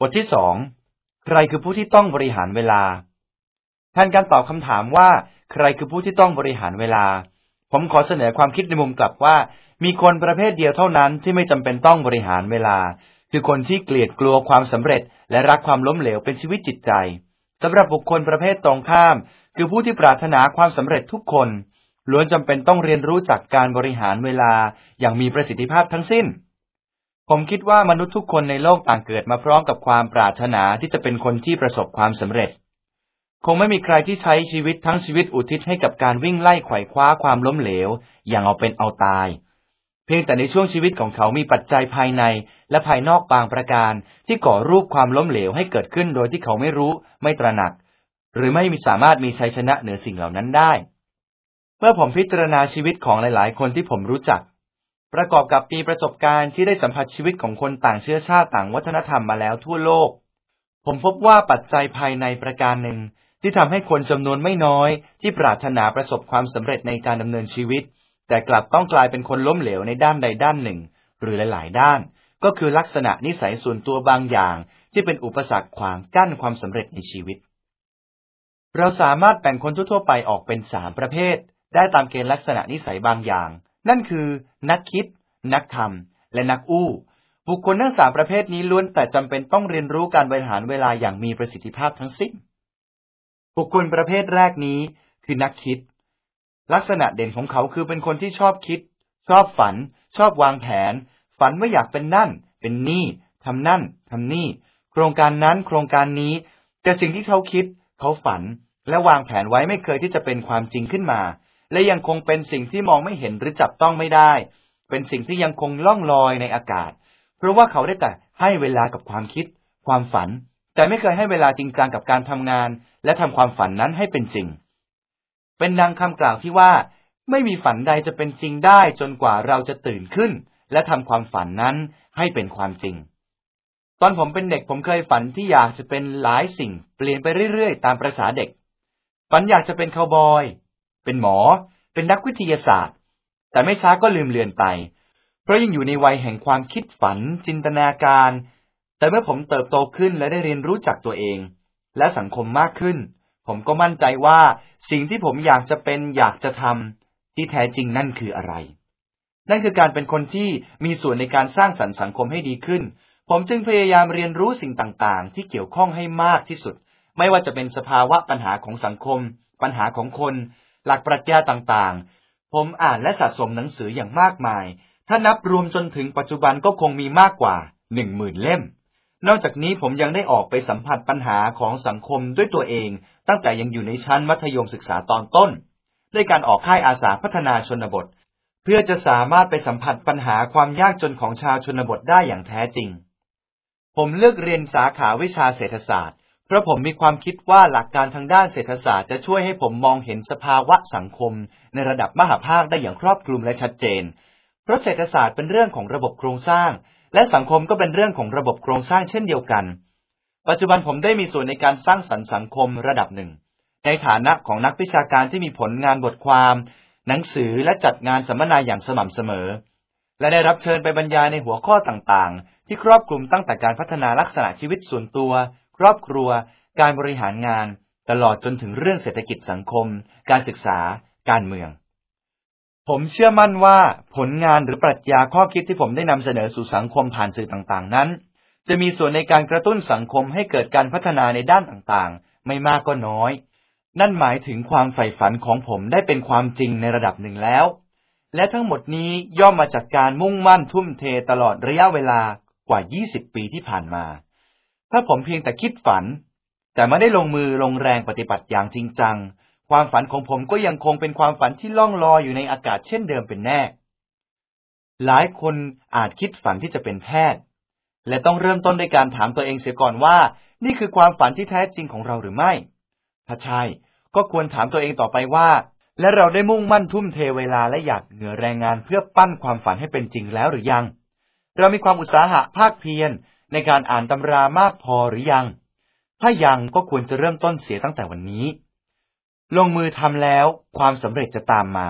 บทที่สองใครคือผู้ที่ต้องบริหารเวลา แทนการตอบคำถามว่า ใครคือผู้ที่ต้องบริหารเวลา ผมขอเสนอความคิดในมุมกลับว่า มีคนประเภทเดียวเท่านั้นที่ไม่จำเป็นต้องบริหารเวลา คือคนที่เกลียดกลัวความสำเร็จ และรักความล้มเหลวเป็นชีวิตจิตใจสำหรับบุคคลประเภทตรงข้าม คือผู้ที่ปรารถนาความสำเร็จทุกคนล้วนจำเป็นต้องเรียนรู้จากการบริหารเวลาอย่างมีประสิทธิภาพทั้งสิ้น ผมคิดว่ามนุษย์ทุกคนในโลกต่างเกิดมาพร้อมกับความปรารถนาที่จะเป็นคนที่ประสบความสำเร็จ คงไม่มีใครที่ใช้ชีวิตทั้งชีวิตอุทิศให้กับการวิ่งไล่ไขว่คว้าความล้มเหลว อย่างเอาเป็นเอาตาย เพียงแต่ในช่วงชีวิตของเขามีปัจจัยภายในและภายนอกบางประการที่ก่อรูปความล้มเหลวให้เกิดขึ้นโดยที่เขาไม่รู้ ไม่ตระหนัก หรือไม่มีสามารถมีชัยชนะเหนือสิ่งเหล่านั้นได้ เมื่อผมพิจารณาชีวิตของหลาย ๆ คนที่ผมรู้จัก ประกอบกับมีประสบการณ์ที่ได้สัมผัสชีวิตของคนต่างเชื้อชาติต่างวัฒนธรรมมาแล้วทั่วโลก ผมพบว่าปัจจัยภายในประการหนึ่ง ที่ทำให้คนจำนวนไม่น้อย ที่ปรารถนาประสบความสำเร็จในการดำเนินชีวิต แต่กลับต้องกลายเป็นคนล้มเหลวในด้านใดด้านหนึ่ง หรือหลาย ๆ ด้าน ก็คือลักษณะนิสัยส่วนตัวบางอย่าง ที่เป็นอุปสรรคขวางกั้นความสำเร็จในชีวิต เราสามารถแบ่งคนทั่วไปออกเป็นสามประเภท ได้ตามเกณฑ์ลักษณะนิสัยบางอย่าง นั่นคือ นักคิด นักทำและนักอู้ บุคคลทั้งสามประเภทนี้ล้วนแต่จำเป็นต้องเรียนรู้การบริหารเวลาอย่างมีประสิทธิภาพทั้งสิ้น บุคคลประเภทแรกนี้คือนักคิด ลักษณะเด่นของเขาคือเป็นคนที่ชอบคิด ชอบฝัน ชอบวางแผน ฝันว่าอยากเป็นนั่น เป็นนี่ทำนั่นทำนี่ โครงการนั้นโครงการนี้ แต่สิ่งที่เขาคิด เขาฝัน และวางแผนไว้ไม่เคยที่จะเป็นความจริงขึ้นมา และยังคงเป็นสิ่งที่มองไม่เห็นหรือจับต้องไม่ได้ เป็นสิ่งที่ยังคงล่องลอยในอากาศ เพราะว่าเขาได้แต่ให้เวลากับความคิด ความฝัน แต่ไม่เคยให้เวลาจริงจังกับการทำงาน และทำความฝันนั้นให้เป็นจริง เป็นนางคำกล่าวที่ว่า ไม่มีฝันใดจะเป็นจริงได้จนกว่าเราจะตื่นขึ้น และทำความฝันนั้นให้เป็นความจริง ตอนผมเป็นเด็กผมเคยฝันที่อยากจะเป็นหลายสิ่ง เปลี่ยนไปเรื่อยๆ ตามประษาเด็ก ฝันอยากจะเป็นคาวบอย เป็นหมอ เป็นนักวิทยาศาสตร์ แต่ไม่ช้าก็ลืมเลือนไป เพราะยังอยู่ในวัยแห่งความคิดฝัน จินตนาการ แต่เมื่อผมเติบโตขึ้นและได้เรียนรู้จักตัวเอง และสังคมมากขึ้น ผมก็มั่นใจว่าสิ่งที่ผมอยากจะเป็นอยากจะทำที่แท้จริงนั่นคืออะไร นั่นคือการเป็นคนที่มีส่วนในการสร้างสรรค์สังคมให้ดีขึ้น ผมจึงพยายามเรียนรู้สิ่งต่างๆ ที่เกี่ยวข้องให้มากที่สุดไม่ว่าจะเป็นสภาวะปัญหาของสังคม ปัญหาของคน หลักปรัชญาต่างๆ ผมอ่านและสะสมหนังสืออย่างมากมาย ถ้านับรวมจนถึงปัจจุบันก็คงมีมากกว่าหนึ่งหมื่นเล่ม นอกจากนี้ผมยังได้ออกไปสัมผัสปัญหาของสังคมด้วยตัวเอง ตั้งแต่ยังอยู่ในชั้นมัธยมศึกษาตอนต้น ด้วยการออกค่ายอาสาพัฒนาชนบท เพื่อจะสามารถไปสัมผัสปัญหาความยากจนของชาวชนบทได้อย่างแท้จริง ผมเลือกเรียนสาขาวิชาเศรษฐศาสตร์ เพราะผมมีความคิดว่าหลักการทางด้านเศรษฐศาสตร์จะช่วยให้ผมมองเห็นสภาวะสังคม ในระดับมหาภาคได้อย่างครอบคลุมและชัดเจน เพราะเศรษฐศาสตร์เป็นเรื่องของระบบโครงสร้าง และสังคมก็เป็นเรื่องของระบบโครงสร้างเช่นเดียวกัน ปัจจุบันผมได้มีส่วนในการสร้างสรรค์สังคมระดับหนึ่ง ในฐานะของนักวิชาการที่มีผลงานบทความ หนังสือและจัดงานสัมมนาอย่างสม่ำเสมอ และได้รับเชิญไปบรรยายในหัวข้อต่างๆ ที่ครอบคลุมตั้งแต่การพัฒนาลักษณะชีวิตส่วนตัว ครอบครัว การบริหารงาน ตลอดจนถึงเรื่องเศรษฐกิจสังคม การศึกษา การเมือง ผมเชื่อมั่นว่าผลงานหรือปรัชญาข้อคิดที่ผมได้นำเสนอสู่สังคมผ่านสื่อต่างๆ นั้น จะมีส่วนในการกระตุ้นสังคมให้เกิดการพัฒนาในด้านต่างๆ ไม่มากก็น้อย นั่นหมายถึงความใฝ่ฝันของผมได้เป็นความจริงในระดับหนึ่งแล้ว และทั้งหมดนี้ย่อมมาจากการมุ่งมั่นทุ่มเทตลอดระยะเวลากว่า 20 ปีที่ผ่านมา ถ้าผมเพียงแต่คิดฝัน แต่ไม่ได้ลงมือลงแรงปฏิบัติอย่างจริงจัง ความฝันของผมก็ยังคงเป็นความฝันที่ล่องลอยอยู่ในอากาศเช่นเดิมเป็นแน่ หลายคนอาจคิดฝันที่จะเป็นแพทย์ และต้องเริ่มต้นด้วยการถามตัวเองเสียก่อนว่า นี่คือความฝันที่แท้จริงของเราหรือไม่ ถ้าใช่ก็ควรถามตัวเองต่อไปว่า และเราได้มุ่งมั่นทุ่มเทเวลาและอยากเหงื่อแรงงานเพื่อปั้นความฝันให้เป็นจริงแล้วหรือยัง เรามีความอุตสาหะภาคเพียร ในการอ่านตำรามากพอหรือยัง ถ้ายังก็ควรจะเริ่มต้นเสียตั้งแต่วันนี้ ลงมือทำแล้วความสำเร็จจะตามมา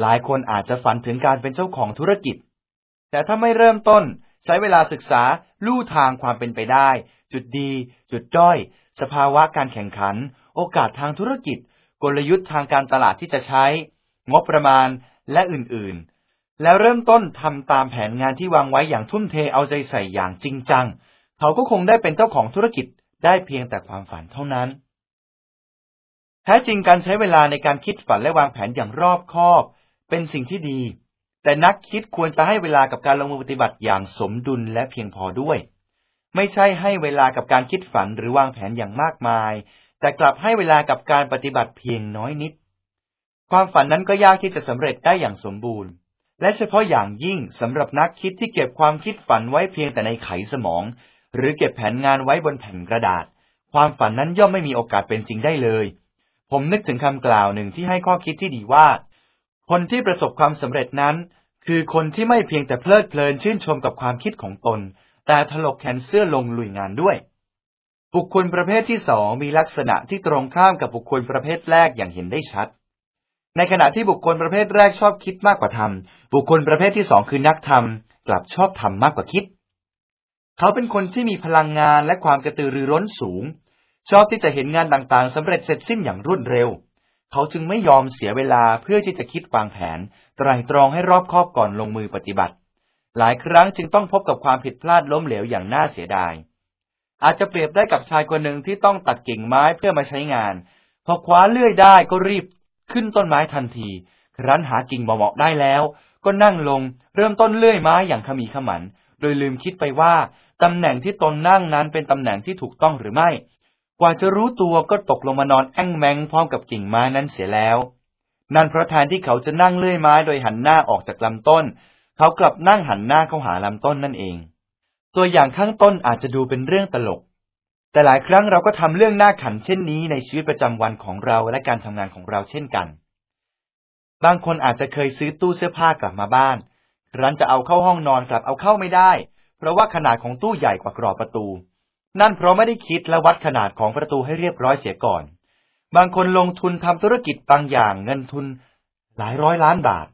หลายคนอาจจะฝันถึงการเป็นเจ้าของธุรกิจ แต่ถ้าไม่เริ่มต้นใช้เวลาศึกษาลู่ทางความเป็นไปได้ จุดดี จุดด้อย สภาวะการแข่งขัน โอกาสทางธุรกิจ กลยุทธ์ทางการตลาดที่จะใช้ งบประมาณและอื่นๆ แล้วเริ่มต้นทำตามแผนงานที่วางไว้อย่างทุ่มเทเอาใจใส่อย่างจริงจัง เขาก็คงได้เป็นเจ้าของธุรกิจได้เพียงแต่ความฝันเท่านั้น แท้จริงการใช้เวลาในการคิดฝันและวางแผนอย่างรอบคอบ เป็นสิ่งที่ดี แต่นักคิดควรจะให้เวลากับการลงมือปฏิบัติอย่างสมดุลและเพียงพอด้วย ไม่ใช่ให้เวลากับการคิดฝันหรือวางแผนอย่างมากมาย แต่กลับให้เวลากับการปฏิบัติเพียงน้อยนิด ความฝันนั้นก็ยากที่จะสำเร็จได้อย่างสมบูรณ์ และเฉพาะอย่างยิ่งสำหรับนักคิดที่เก็บความคิดฝันไว้เพียงแต่ในไขสมอง หรือเก็บแผนงานไว้บนแผ่นกระดาษ ความฝันนั้นย่อมไม่มีโอกาสเป็นจริงได้เลย ผมนึกถึงคำกล่าวหนึ่งที่ให้ข้อคิดที่ดีว่า คนที่ประสบความสำเร็จนั้น คือคนที่ไม่เพียงแต่เพลิดเพลินชื่นชมกับความคิดของตน แต่ถลกแขนเสื้อลงลุยงานด้วย บุคคลประเภทที่สองมีลักษณะที่ตรงข้ามกับบุคคลประเภทแรกอย่างเห็นได้ชัด ในขณะที่บุคคลประเภทแรกชอบคิดมากกว่าทำบุคคลประเภทที่สองคือนักทำกลับชอบทำมากกว่าคิด เขาเป็นคนที่มีพลังงานและความกระตือรือร้นสูง ชอบที่จะเห็นงานต่างๆสำเร็จเสร็จสิ้นอย่างรวดเร็ว เขาจึงไม่ยอมเสียเวลาเพื่อที่จะคิดวางแผนไตรตรองให้รอบคอบก่อนลงมือปฏิบัติ หลายครั้งจึงต้องพบกับความผิดพลาดล้มเหลวอย่างน่าเสียดาย อาจจะเปรียบได้กับชายคนหนึ่งที่ต้องตัดกิ่งไม้เพื่อมาใช้งานพอคว้าเลื่อยได้ก็รีบ ขึ้นต้นไม้ทันทีครั้นหากิ่งเหมาะได้แล้ว ก็นั่งลงเริ่มต้นเลื่อยไม้อย่างขมีขมัน โดยลืมคิดไปว่าตำแหน่งที่ตนนั่งนั้นเป็นตำแหน่งที่ถูกต้องหรือไม่ กว่าจะรู้ตัวก็ตกลงมานอนแอ่งแมงพร้อมกับกิ่งไม้นั้นเสียแล้ว นั่นเพราะแทนที่เขาจะนั่งเลื่อยไม้โดยหันหน้าออกจากลำต้น เขากลับนั่งหันหน้าเข้าหาลำต้นนั่นเอง ตัวอย่างข้างต้นอาจจะดูเป็นเรื่องตลก แต่หลายครั้งเราก็ทำเรื่องน่าขันเช่นนี้ในชีวิตประจำวันของเราและการทำงานของเราเช่นกัน บางคนอาจจะเคยซื้อตู้เสื้อผ้ากลับมาบ้าน รั้นจะเอาเข้าห้องนอนกลับเอาเข้าไม่ได้ เพราะว่าขนาดของตู้ใหญ่กว่ากรอบประตู นั่นเพราะไม่ได้คิดและวัดขนาดของประตูให้เรียบร้อยเสียก่อน บางคนลงทุนทำธุรกิจบางอย่างเงินทุนหลายร้อยล้านบาท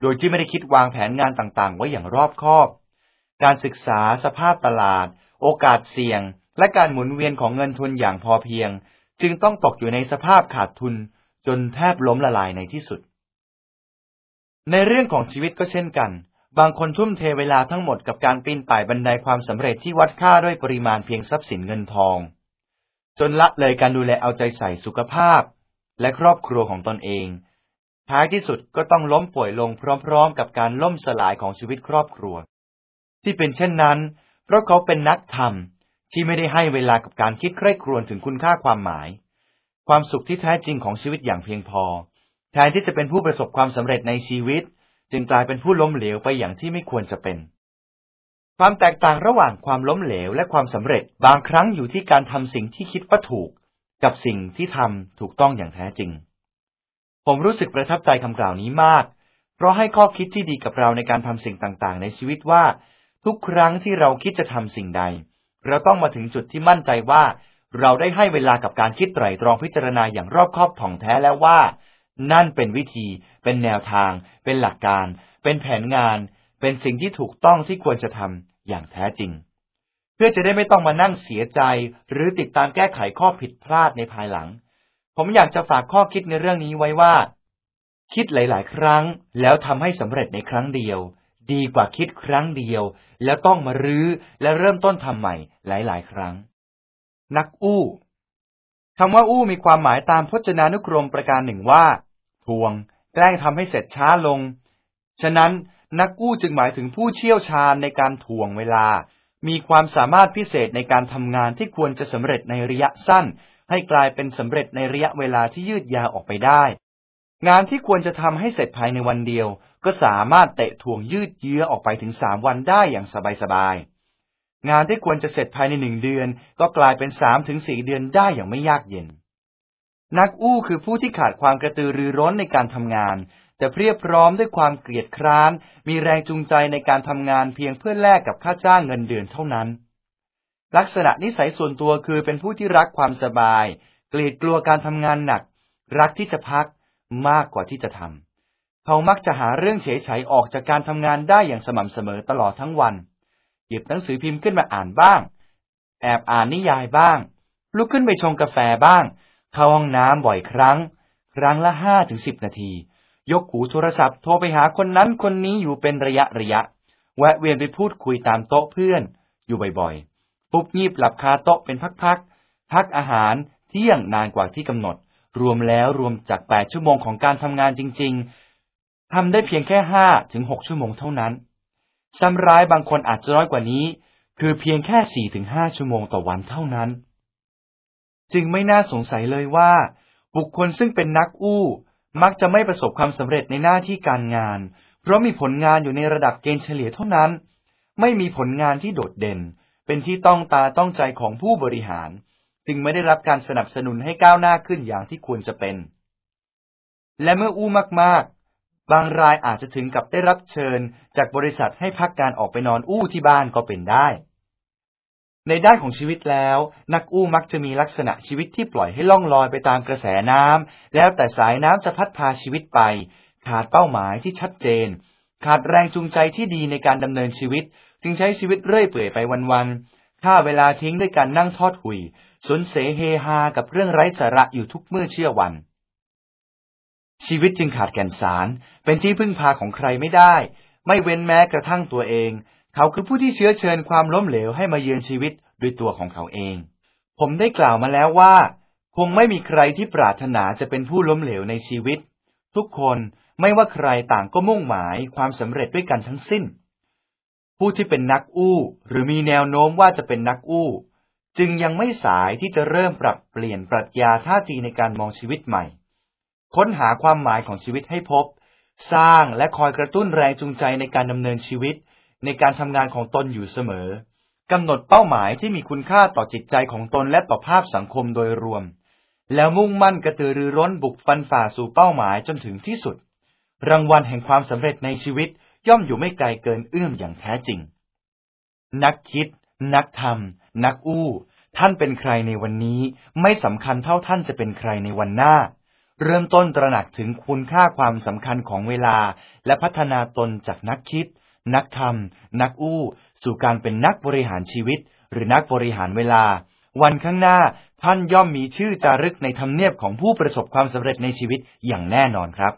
โดยที่ไม่ได้คิดวางแผนงานต่างๆ ไว้อย่างรอบคอบ การศึกษาสภาพตลาด โอกาสเสี่ยง และการหมุนเวียนของเงินทุนอย่างพอเพียง จึงต้องตกอยู่ในสภาพขาดทุนจนแทบล้มละลายในที่สุด ในเรื่องของชีวิตก็เช่นกัน บางคนทุ่มเทเวลาทั้งหมดกับการปีนป่ายบันไดความสำเร็จที่วัดค่าด้วยปริมาณเพียงทรัพย์สินเงินทอง จนละเลยการดูแลเอาใจใส่สุขภาพ และครอบครัวของตนเอง ท้ายที่สุดก็ต้องล้มป่วยลงพร้อม ๆ กับการล่มสลายของชีวิตครอบครัว ที่เป็นเช่นนั้น เพราะเขาเป็นนักธรรม ที่ไม่ได้ให้เวลากับการคิดใคร่ครวญถึงคุณค่าความหมาย ความสุขที่แท้จริงของชีวิตอย่างเพียงพอ แทนที่จะเป็นผู้ประสบความสำเร็จในชีวิต จึงกลายเป็นผู้ล้มเหลวไปอย่างที่ไม่ควรจะเป็น ความแตกต่างระหว่างความล้มเหลวและความสำเร็จบางครั้งอยู่ที่การทำสิ่งที่คิดว่าถูก กับสิ่งที่ทำถูกต้องอย่างแท้จริง ผมรู้สึกประทับใจคำกล่าวนี้มาก เพราะให้ข้อคิดที่ดีกับเราในการทำสิ่งต่างๆ ในชีวิตว่า ทุกครั้งที่เราคิดจะทำสิ่งใด เราต้องมาถึงจุดที่มั่นใจว่า เราได้ให้เวลากับการคิดไตร่ตรองพิจารณาอย่างรอบคอบถ่องแท้แล้วว่า นั่นเป็นวิธี เป็นแนวทาง เป็นหลักการ เป็นแผนงาน เป็นสิ่งที่ถูกต้องที่ควรจะทำอย่างแท้จริง เพื่อจะได้ไม่ต้องมานั่งเสียใจ หรือติดตามแก้ไขข้อผิดพลาดในภายหลัง ผมอยากจะฝากข้อคิดในเรื่องนี้ไว้ว่า คิดหลาย ๆ ครั้ง แล้วทำให้สำเร็จในครั้งเดียว ดีกว่าคิดครั้งเดียว แล้วต้องมารื้อและเริ่มต้นทำใหม่หลาย ๆ ครั้ง นักอู้คำว่าอู้มีความหมายตามพจนานุกรมประการหนึ่งว่า ทวง แกล้งทำให้เสร็จช้าลง ฉะนั้นนักกู้จึงหมายถึงผู้เชี่ยวชาญในการทวงเวลา มีความสามารถพิเศษในการทำงานที่ควรจะสำเร็จในระยะสั้น ให้กลายเป็นสำเร็จในระยะเวลาที่ยืดยาวออกไปได้ งานที่ควรจะทำให้เสร็จภายในวันเดียว ก็สามารถเตะถ่วงยืดเยื้อออกไปถึงสามวันได้อย่างสบายๆ งานที่ควรจะเสร็จภายในหนึ่งเดือน ก็กลายเป็นสามถึงสี่เดือนได้อย่างไม่ยากเย็น นักอู้คือผู้ที่ขาดความกระตือรือร้นในการทำงาน แต่เพียบพร้อมด้วยความเกลียดคร้าน มีแรงจูงใจในการทำงานเพียงเพื่อแลกกับค่าจ้างเงินเดือนเท่านั้น ลักษณะนิสัยส่วนตัวคือเป็นผู้ที่รักความสบาย เกลียดกลัวการทำงานหนัก รักที่จะพัก มากกว่าที่จะทำเขามักจะหาเรื่องเฉยๆออกจากการทำงานได้อย่างสม่ำเสมอตลอดทั้งวัน หยิบหนังสือพิมพ์ขึ้นมาอ่านบ้าง แอบอ่านนิยายบ้าง ลุกขึ้นไปชงกาแฟบ้าง เข้าห้องน้ำบ่อยครั้ง ครั้งละห้าถึงสิบนาที ยกหูโทรศัพท์โทรไปหาคนนั้นคนนี้อยู่เป็นระยะระยะ แวะเวียนไปพูดคุยตามโต๊ะเพื่อน อยู่บ่อยๆ ปุ๊บงีบหลับคาโต๊ะเป็นพักๆพักอาหารเที่ยงนานกว่าที่กำหนด รวมแล้วรวมจากแปดชั่วโมงของการทำงานจริง ๆทำได้เพียงแค่ห้าถึงหกชั่วโมงเท่านั้น ซ้ำร้ายบางคนอาจจะน้อยกว่านี้ คือเพียงแค่สี่ถึงห้าชั่วโมงต่อวันเท่านั้น จึงไม่น่าสงสัยเลยว่า บุคคลซึ่งเป็นนักอู้ มักจะไม่ประสบความสำเร็จในหน้าที่การงาน เพราะมีผลงานอยู่ในระดับเกณฑ์เฉลี่ยเท่านั้น ไม่มีผลงานที่โดดเด่น เป็นที่ต้องตาต้องใจของผู้บริหาร จึงไม่ได้รับการสนับสนุนให้ก้าวหน้าขึ้นอย่างที่ควรจะเป็น และเมื่ออู้มากๆ บางรายอาจจะถึงกับได้รับเชิญจากบริษัทให้พักการออกไปนอนอู้ที่บ้านก็เป็นได้ ในด้านของชีวิตแล้ว นักอู้มักจะมีลักษณะชีวิตที่ปล่อยให้ล่องลอยไปตามกระแสน้ำแล้วแต่สายน้ำจะพัดพาชีวิตไป ขาดเป้าหมายที่ชัดเจน ขาดแรงจูงใจที่ดีในการดำเนินชีวิต จึงใช้ชีวิตเรื่อยเปื่อยไปวันๆฆ่าเวลาทิ้งด้วยการนั่งทอดหุย สนเสเฮฮากับเรื่องไร้สาระอยู่ทุกเมื่อเชื่อวัน ชีวิตจึงขาดแก่นสาร เป็นที่พึ่งพาของใครไม่ได้ ไม่เว้นแม้กระทั่งตัวเอง เขาคือผู้ที่เชื้อเชิญความล้มเหลวให้มาเยือนชีวิตด้วยตัวของเขาเอง ผมได้กล่าวมาแล้วว่า คงไม่มีใครที่ปรารถนาจะเป็นผู้ล้มเหลวในชีวิต ทุกคนไม่ว่าใครต่างก็มุ่งหมายความสำเร็จด้วยกันทั้งสิ้น ผู้ที่เป็นนักอู้ หรือมีแนวโน้มว่าจะเป็นนักอู้ จึงยังไม่สายที่จะเริ่มปรับเปลี่ยนปรัชญาท่าทีในการมองชีวิตใหม่ ค้นหาความหมายของชีวิตให้พบ สร้างและคอยกระตุ้นแรงจูงใจในการดำเนินชีวิต ในการทำงานของตนอยู่เสมอกำหนดเป้าหมายที่มีคุณค่าต่อจิตใจของตนและต่อภาพสังคมโดยรวม แล้วมุ่งมั่นกระตือรือร้นบุกฟันฝ่าสู่เป้าหมายจนถึงที่สุด รางวัลแห่งความสำเร็จในชีวิตย่อมอยู่ไม่ไกลเกินเอื้อมอย่างแท้จริง นักคิด นักทำนักอู้ ท่านเป็นใครในวันนี้ไม่สำคัญเท่าท่านจะเป็นใครในวันหน้า เริ่มต้นตระหนักถึงคุณค่าความสำคัญของเวลา และพัฒนาตนจากนักคิด นักทำนักอู้ สู่การเป็นนักบริหารชีวิต หรือนักบริหารเวลา วันข้างหน้าท่านย่อมมีชื่อจารึกในธรรมเนียบของผู้ประสบความสำเร็จในชีวิตอย่างแน่นอนครับ